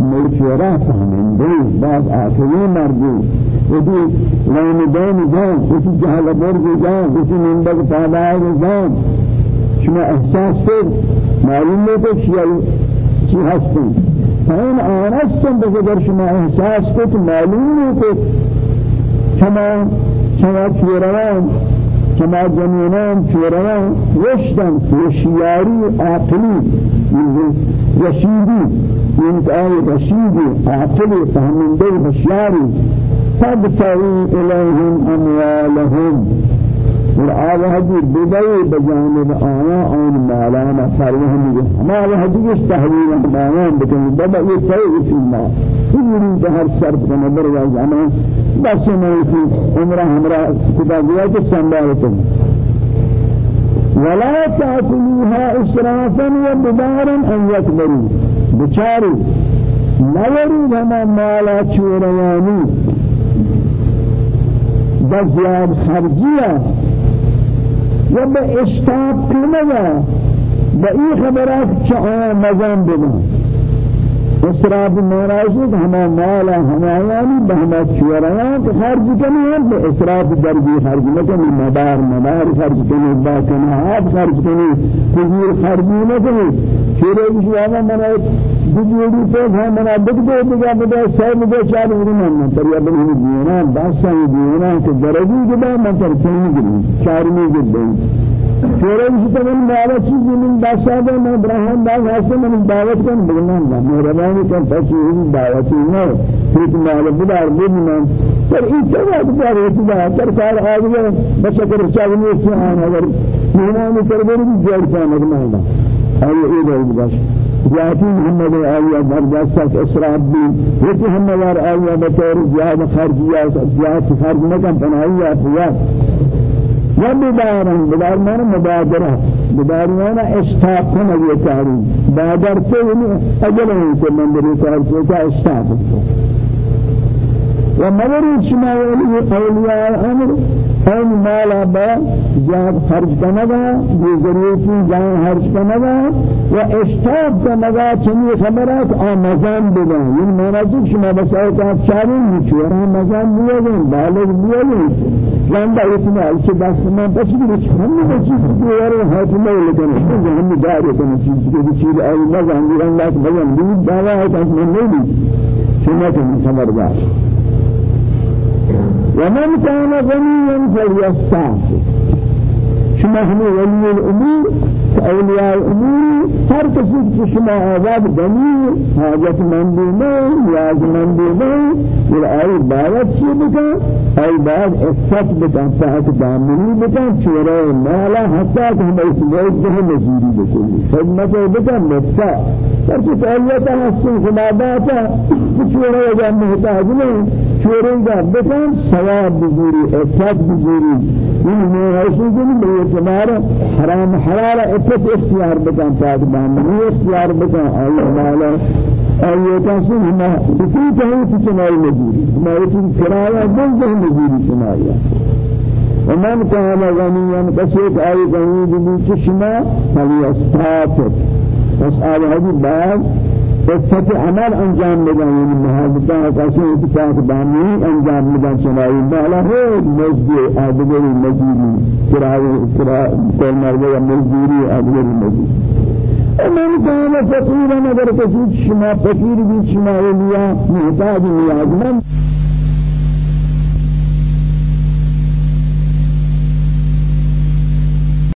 مشوره فهمنده بعد آخری مردی وقتی لامدان جان وقتی جهل برد جان وقتی منبق پادای جان. شما احساس کرد معلوم نیست چی هستن فهم آنستن بگه در شما احساس کرد معلوم نیست. شما شما چی روان؟ كما جنينان شوران رشدن وشياري عقلي رشيدي انت آي رشيدي عقلي فهمن دي بشياري تبتغي إليهم أموالهم. والآل هدي بدأي بجانب آيا عن مالانا فروهم ما هدي يستحوين أحبانان بكن بدأ يتعي في الله يريد هر شرط كما بروا زمان بس ما في عمره عمره كذا جوا تسمعوا ولا تأكلوها إسرافا وبدارا أن يكبروا۔ بشاري نوري لما مالا شورياني بزياد خرجية وبإشتاق كنغا بأي خبرات شعار مزان بنا اسراف ناراضی ہما مالا ہمایانی بہما چوریاں کہ خرج کنی ہے بے اسراف درجی خرج نہ کنی مدار مدار خرج کنی با کنات خرج کنی کثیر خرج نہ کنی چورے جوانا منا بجوڑی پہ ہے منا دکھ دے دگا بدا سہ بدا چار ورن من پر یا بن دینا باسا دینا کہ درجی کے بعد من پر چنی چار میں گدے فورن شتمن مالا چیزی من بساده من ابراهیم باز هستم من دعوت کن بگنم مهربانی کن تشیری دعوتی نه پیت مالا بدار بگنم پر این چه بدار ایتی در کار آگه بشکر چاونی سیان اگر مهمانی کربری جل کن مهمان آیا اید اید باش جاتی محمد آیا برداشت اسراف بھی یہ محمد آیا بطور زیاد خرجیات زیاد خرج نکن پناهی افیات وبدارا بدار من مبادرة بدارنا اشتاق كنا يتعري بادر كوني أجلهم كمن بريتار كوتا اشتاق ومدر شما أولياء الأمر ان مالا با جاب خرج کنگا یہ ضرورتی جان خرج کنگا و اشتاب کنگا چنی خبرات آمازان بگا یہ مانا چک شما بسائے کہ آپ چاری مچورا مزان بیا گئے بالغ بیا گئے لاندا اتنا ایسے بس میں بس بھی ہم نے چیز کو یار ہاتھ میں لیکن ہم دار ہے چیز کی چیز ای مزان دی اللہ مزان دی دعوا ہے کہ میں نہیں شما خبردار ومن كان غنيا فليستعفف. شما هم ولي الأمور؟ أولياء الأمور هر کسی که شما آزاد غنی حاجت مندی نہیں نیاز مندی نہیں پھر آئی باوت چی بکن؟ آئی بعد افت بکن تحت دامنی بکن چورے مالا حتی کہ ہم اس لیت بہن نزیری بکنی. خدمت بکن مفتا پرچہ فعلیتا حسن خدا داتا چورے جا محتاج نہیں چورے جا بکن ثواب بزوری افت بزوری. این میں حسن کنی بے اعتبار حرام حلال افت اختیار بکن تحت دامنی اختیار بکن آئی مالا آئی کسی ہما اسی کہیں چنائی مزوری ما اسی کرایہ دل دل مزوری چنائی ومن كان غنيا فسيك أي غني بمششنا فليستعفف بس آل هذه بعد فتح عمل انجام بدن یعنی محبتان کسی اتفاق بامی انجام بدن شمایی بالا ہے مزدی آدگری مزدی. کل مرد یا مزدوری آدگری مزدی. من كان فقيرا اگر کسی شما فقیر بھی شما لیا محتاج نیازمند